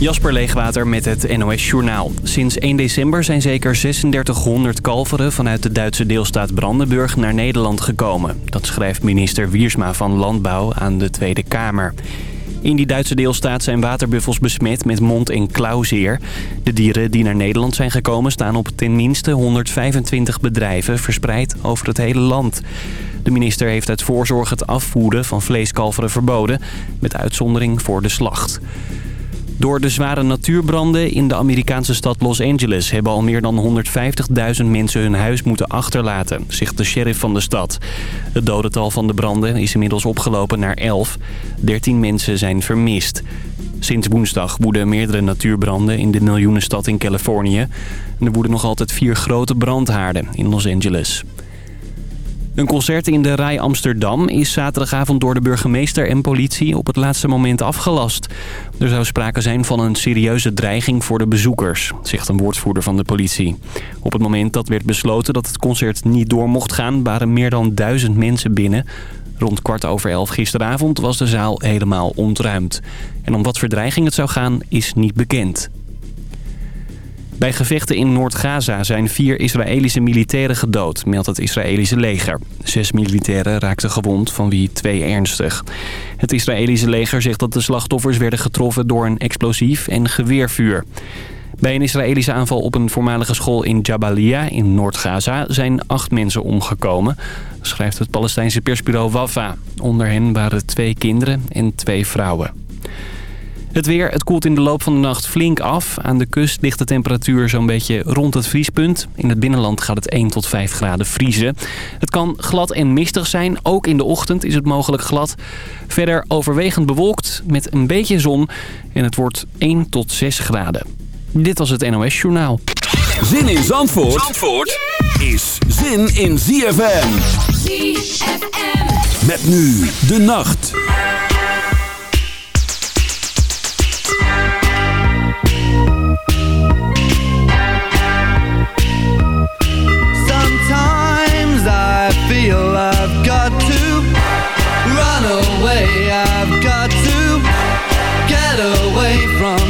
Jasper Leegwater met het NOS Journaal. Sinds 1 december zijn zeker 3600 kalveren vanuit de Duitse deelstaat Brandenburg naar Nederland gekomen. Dat schrijft minister Wiersma van Landbouw aan de Tweede Kamer. In die Duitse deelstaat zijn waterbuffels besmet met mond- en klauwzeer. De dieren die naar Nederland zijn gekomen staan op tenminste 125 bedrijven verspreid over het hele land. De minister heeft uit voorzorg het afvoeren van vleeskalveren verboden, met uitzondering voor de slacht. Door de zware natuurbranden in de Amerikaanse stad Los Angeles... hebben al meer dan 150.000 mensen hun huis moeten achterlaten, zegt de sheriff van de stad. Het dodental van de branden is inmiddels opgelopen naar 11. 13 mensen zijn vermist. Sinds woensdag woeden meerdere natuurbranden in de miljoenenstad in Californië. En er woeden nog altijd vier grote brandhaarden in Los Angeles. Een concert in de Rij Amsterdam is zaterdagavond door de burgemeester en politie op het laatste moment afgelast. Er zou sprake zijn van een serieuze dreiging voor de bezoekers, zegt een woordvoerder van de politie. Op het moment dat werd besloten dat het concert niet door mocht gaan, waren meer dan duizend mensen binnen. Rond kwart over elf gisteravond was de zaal helemaal ontruimd. En om wat verdreiging het zou gaan, is niet bekend. Bij gevechten in Noord-Gaza zijn vier Israëlische militairen gedood, meldt het Israëlische leger. Zes militairen raakten gewond, van wie twee ernstig. Het Israëlische leger zegt dat de slachtoffers werden getroffen door een explosief en geweervuur. Bij een Israëlische aanval op een voormalige school in Jabalia in Noord-Gaza zijn acht mensen omgekomen, schrijft het Palestijnse persbureau Wafa. Onder hen waren twee kinderen en twee vrouwen. Het weer, het koelt in de loop van de nacht flink af. Aan de kust ligt de temperatuur zo'n beetje rond het vriespunt. In het binnenland gaat het 1 tot 5 graden vriezen. Het kan glad en mistig zijn. Ook in de ochtend is het mogelijk glad. Verder overwegend bewolkt met een beetje zon. En het wordt 1 tot 6 graden. Dit was het NOS Journaal. Zin in Zandvoort, Zandvoort is zin in ZFM. ZFM. Met nu de nacht.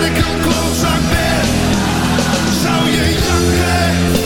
radical klootzak bent, zou je janken.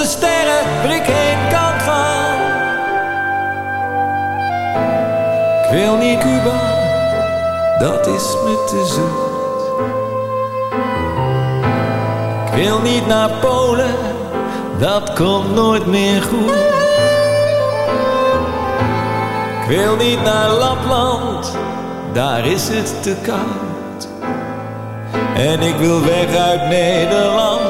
de sterren ik heen kan gaan? Wil niet Cuba, dat is me te zoet. Ik wil niet naar Polen, dat komt nooit meer goed. Ik wil niet naar Lapland, daar is het te koud. En ik wil weg uit Nederland,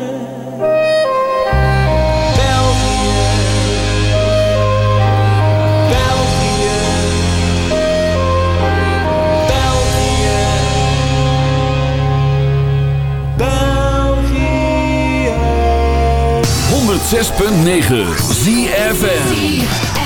106.9 ZFN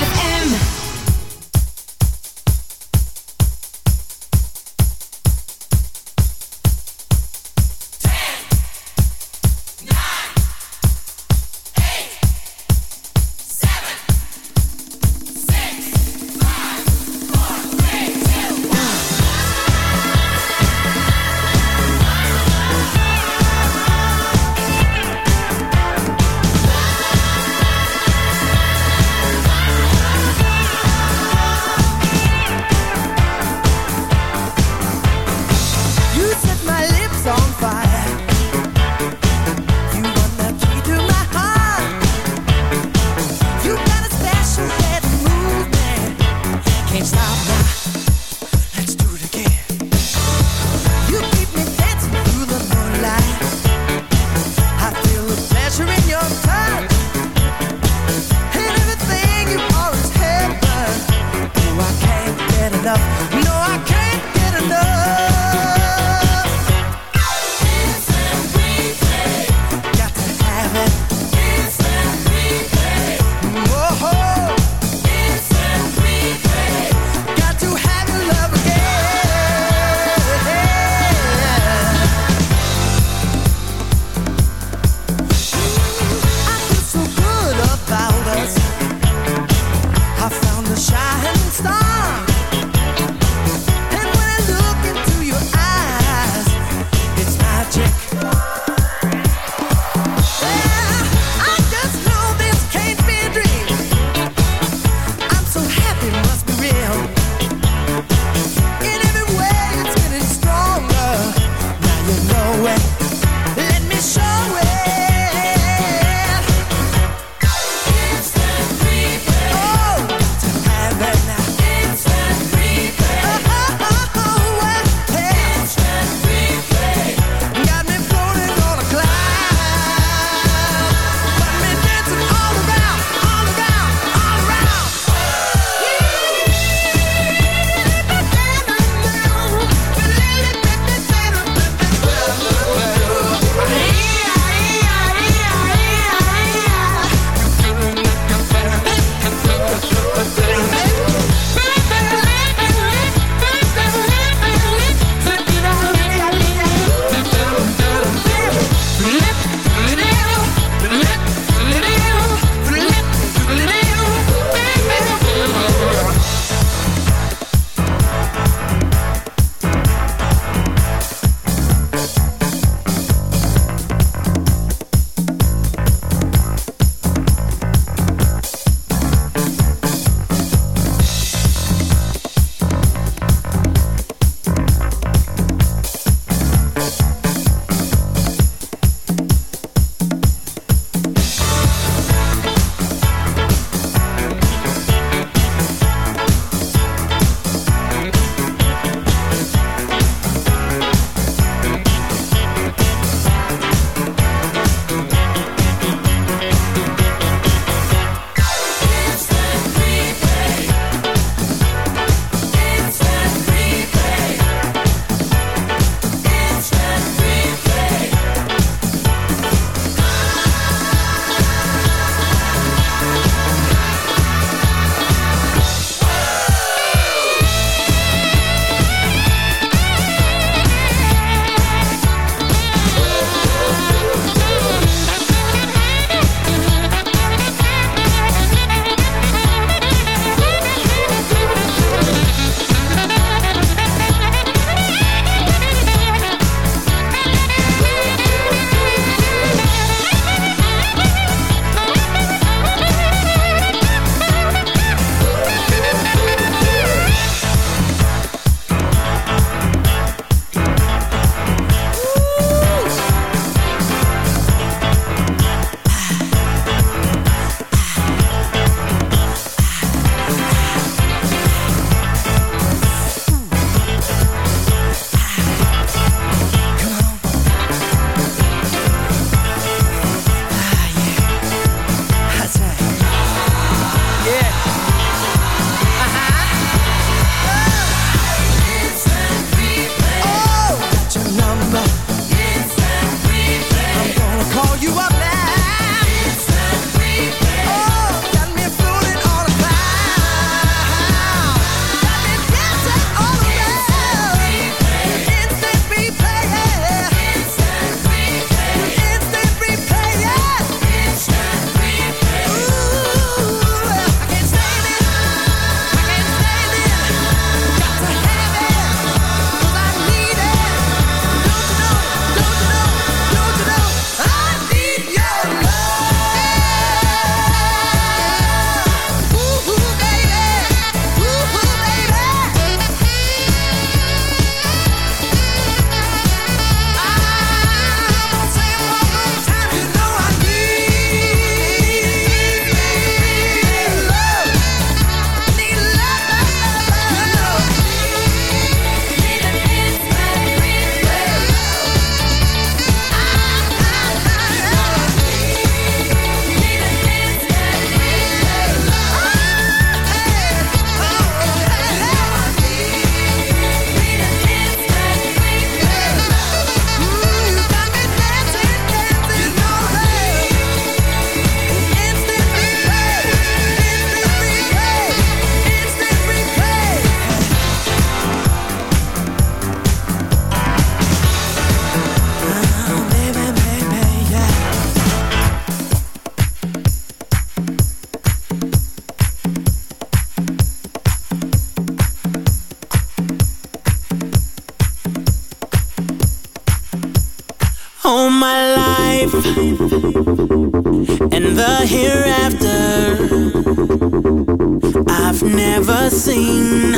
seen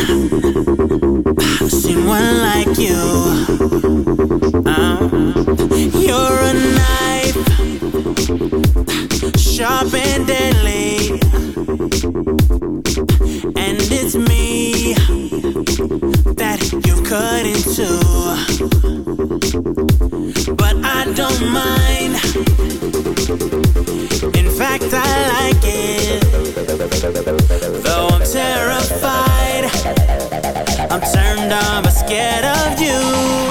seen one like you. Uh, you're a knife, sharp and deadly, and it's me that you cut into. But I don't mind. In fact, I like it. Though I'm terrified, I'm turned on but scared of you.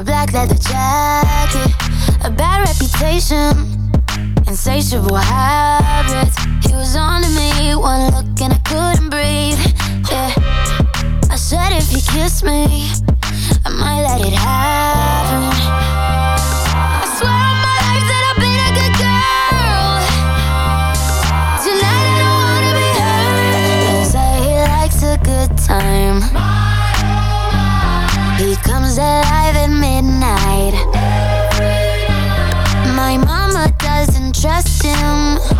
A black leather jacket, a bad reputation insatiable habits. He was on to me, one look and I couldn't breathe. Yeah, I said if he kissed me, I might let it happen. Him.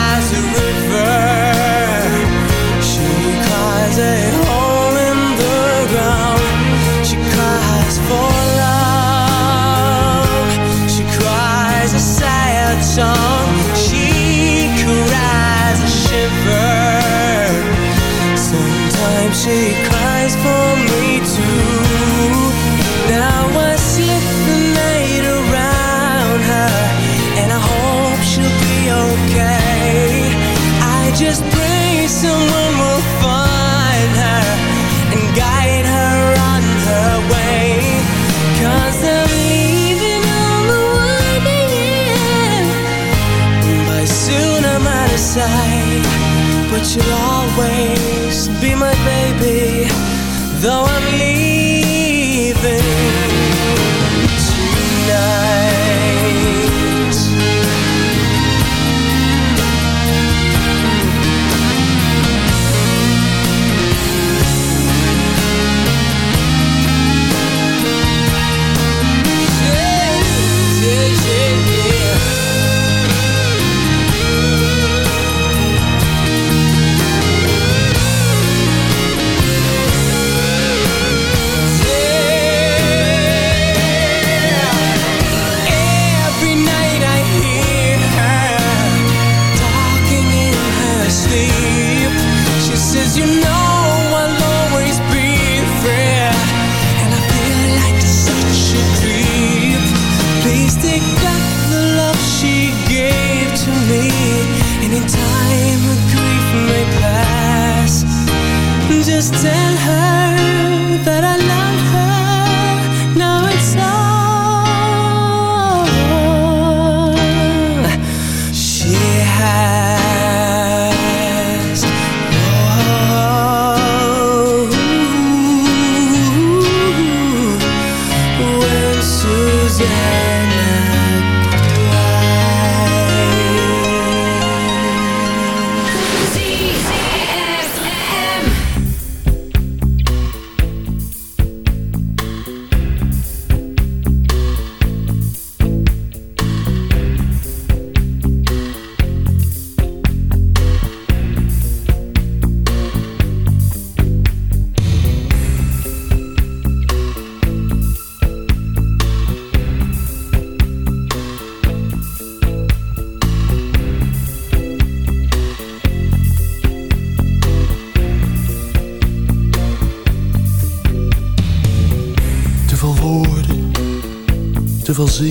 shake tell her that I love veel zin.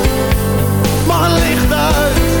Licht uit,